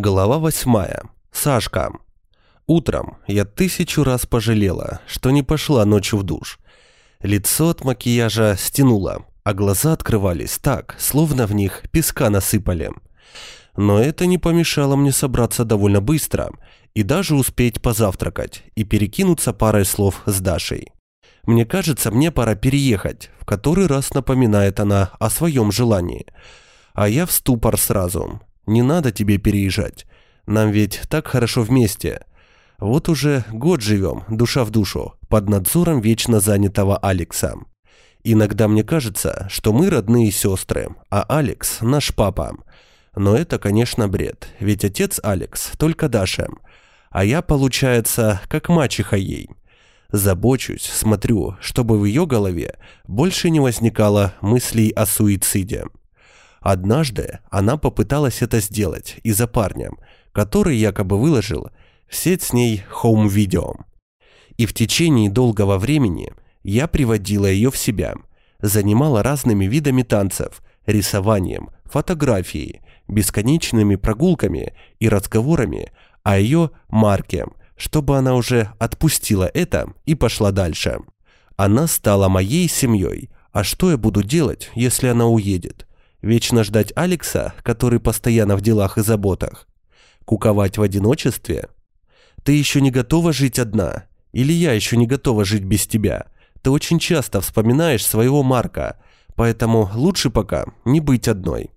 Глава восьмая. Сашка. Утром я тысячу раз пожалела, что не пошла ночью в душ. Лицо от макияжа стянуло, а глаза открывались так, словно в них песка насыпали. Но это не помешало мне собраться довольно быстро и даже успеть позавтракать и перекинуться парой слов с Дашей. Мне кажется, мне пора переехать, в который раз напоминает она о своем желании. А я в ступор сразу. Не надо тебе переезжать. Нам ведь так хорошо вместе. Вот уже год живем, душа в душу, под надзором вечно занятого Алекса. Иногда мне кажется, что мы родные сестры, а Алекс – наш папа. Но это, конечно, бред, ведь отец Алекс только Даша. А я, получается, как мачеха ей. Забочусь, смотрю, чтобы в ее голове больше не возникало мыслей о суициде. Однажды она попыталась это сделать из-за парня, который якобы выложил в сеть с ней хоум-видео. И в течение долгого времени я приводила ее в себя, занимала разными видами танцев, рисованием, фотографией, бесконечными прогулками и разговорами о ее марке, чтобы она уже отпустила это и пошла дальше. Она стала моей семьей, а что я буду делать, если она уедет? Вечно ждать Алекса, который постоянно в делах и заботах? Куковать в одиночестве? Ты еще не готова жить одна? Или я еще не готова жить без тебя? Ты очень часто вспоминаешь своего Марка, поэтому лучше пока не быть одной.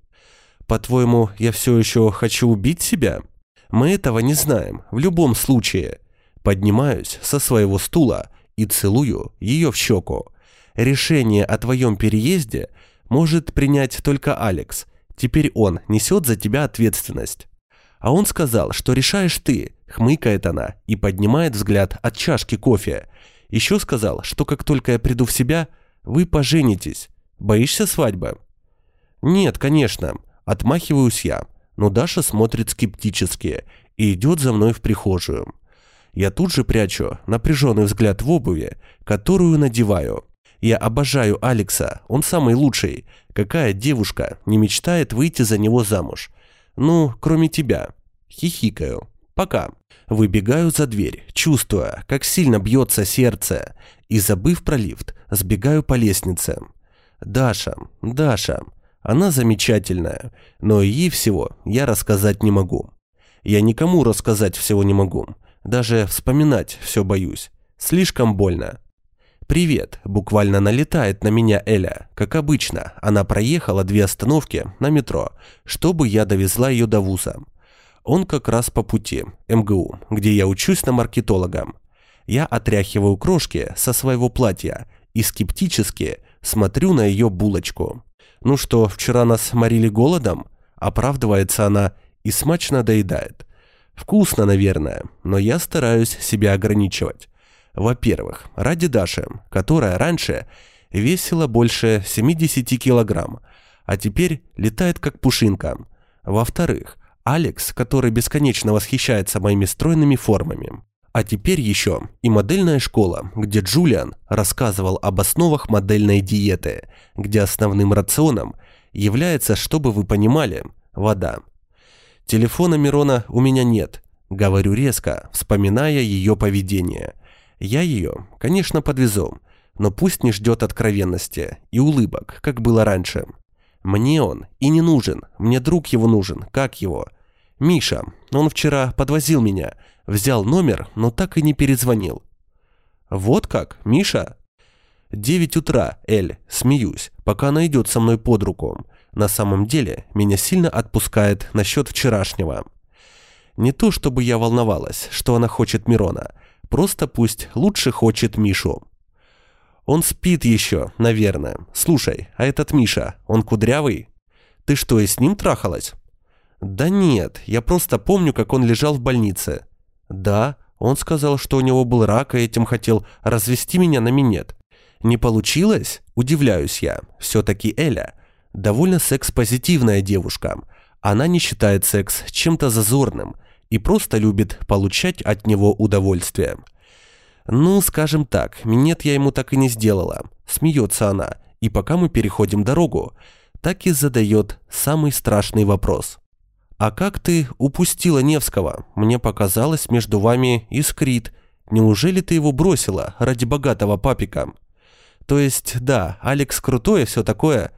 По-твоему, я все еще хочу убить себя? Мы этого не знаем, в любом случае. Поднимаюсь со своего стула и целую ее в щеку. Решение о твоем переезде – может принять только Алекс. Теперь он несет за тебя ответственность. А он сказал, что решаешь ты, хмыкает она и поднимает взгляд от чашки кофе. Еще сказал, что как только я приду в себя, вы поженитесь. Боишься свадьбы? Нет, конечно, отмахиваюсь я, но Даша смотрит скептически и идет за мной в прихожую. Я тут же прячу напряженный взгляд в обуви, которую надеваю – я обожаю Алекса, он самый лучший. Какая девушка не мечтает выйти за него замуж? Ну, кроме тебя. Хихикаю. Пока. Выбегаю за дверь, чувствуя, как сильно бьется сердце, и, забыв про лифт, сбегаю по лестнице. Даша, Даша, она замечательная, но ей всего я рассказать не могу. Я никому рассказать всего не могу, даже вспоминать все боюсь. Слишком больно. «Привет!» – буквально налетает на меня Эля. Как обычно, она проехала две остановки на метро, чтобы я довезла ее до вуза. Он как раз по пути, МГУ, где я учусь на маркетолога. Я отряхиваю крошки со своего платья и скептически смотрю на ее булочку. «Ну что, вчера нас морили голодом?» Оправдывается она и смачно доедает. Вкусно, наверное, но я стараюсь себя ограничивать. Во-первых, ради Даши, которая раньше весила больше 70 килограмм, а теперь летает как пушинка. Во-вторых, Алекс, который бесконечно восхищается моими стройными формами. А теперь еще и модельная школа, где Джулиан рассказывал об основах модельной диеты, где основным рационом является, чтобы вы понимали, вода. Телефона Мирона у меня нет, говорю резко, вспоминая ее поведение – я ее, конечно, подвезу, но пусть не ждет откровенности и улыбок, как было раньше. Мне он и не нужен, мне друг его нужен, как его? Миша, он вчера подвозил меня, взял номер, но так и не перезвонил. Вот как, Миша? Девять утра, Эль, смеюсь, пока она идет со мной под руку. На самом деле, меня сильно отпускает насчет вчерашнего. Не то, чтобы я волновалась, что она хочет Мирона, Просто пусть лучше хочет Мишу. Он спит еще, наверное. Слушай, а этот Миша, он кудрявый? Ты что, и с ним трахалась? Да нет, я просто помню, как он лежал в больнице. Да, он сказал, что у него был рак, и этим хотел развести меня на минет. Не получилось? Удивляюсь я. Все-таки Эля довольно секс-позитивная девушка. Она не считает секс чем-то зазорным – и просто любит получать от него удовольствие. «Ну, скажем так, минет я ему так и не сделала», – смеется она, и пока мы переходим дорогу, так и задает самый страшный вопрос. «А как ты упустила Невского? Мне показалось, между вами искрит. Неужели ты его бросила ради богатого папика?» «То есть, да, Алекс крутой и все такое.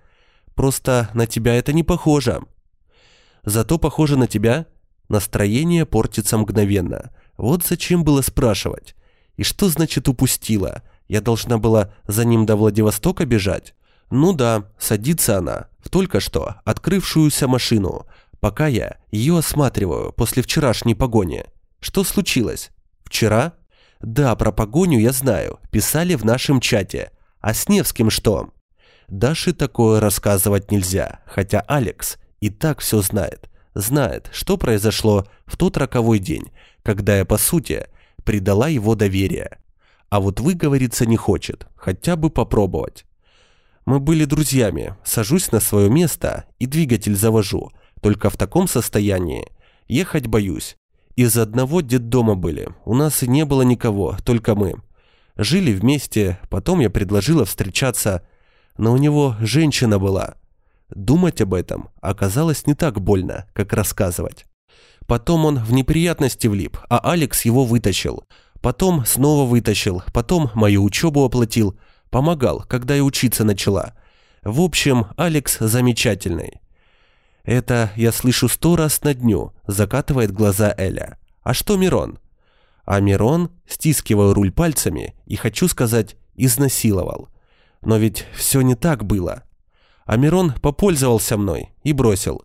Просто на тебя это не похоже». «Зато похоже на тебя?» Настроение портится мгновенно. Вот зачем было спрашивать. И что значит упустила? Я должна была за ним до Владивостока бежать? Ну да, садится она в только что открывшуюся машину, пока я ее осматриваю после вчерашней погони. Что случилось? Вчера? Да, про погоню я знаю, писали в нашем чате. А с Невским что? Даше такое рассказывать нельзя, хотя Алекс и так все знает. Знает, что произошло в тот роковой день, когда я, по сути, предала его доверие. А вот выговориться не хочет, хотя бы попробовать. Мы были друзьями, сажусь на свое место и двигатель завожу – только в таком состоянии. Ехать боюсь. Из одного детдома были. У нас и не было никого, только мы. Жили вместе, потом я предложила встречаться, но у него женщина была. Думать об этом оказалось не так больно, как рассказывать. Потом он в неприятности влип, а Алекс его вытащил. Потом снова вытащил, потом мою учебу оплатил, помогал, когда я учиться начала. В общем, Алекс замечательный. «Это я слышу сто раз на дню», – закатывает глаза Эля. «А что Мирон?» А Мирон, стискивая руль пальцами, и, хочу сказать, изнасиловал. Но ведь все не так было. А Мирон попользовался мной и бросил.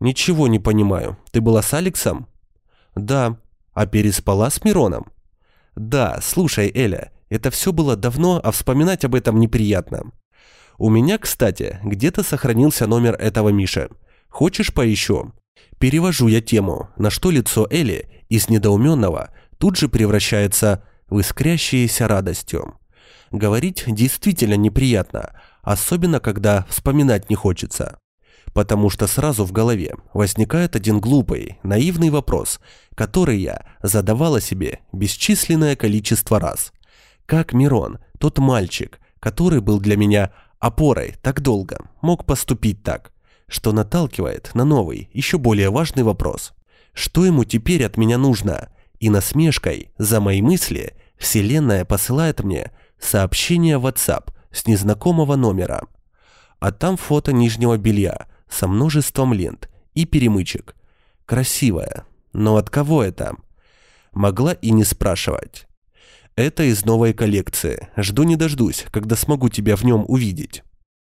«Ничего не понимаю. Ты была с Алексом?» «Да». «А переспала с Мироном?» «Да, слушай, Эля, это все было давно, а вспоминать об этом неприятно. У меня, кстати, где-то сохранился номер этого Миши. Хочешь поищу?» Перевожу я тему, на что лицо Эли из недоуменного тут же превращается в искрящееся радостью. Говорить действительно неприятно, особенно когда вспоминать не хочется. Потому что сразу в голове возникает один глупый, наивный вопрос, который я задавала себе бесчисленное количество раз. Как Мирон, тот мальчик, который был для меня опорой так долго, мог поступить так? что наталкивает на новый, еще более важный вопрос. Что ему теперь от меня нужно? И насмешкой за мои мысли Вселенная посылает мне сообщение в WhatsApp с незнакомого номера. А там фото нижнего белья со множеством лент и перемычек. Красивое. Но от кого это? Могла и не спрашивать. Это из новой коллекции. Жду не дождусь, когда смогу тебя в нем увидеть.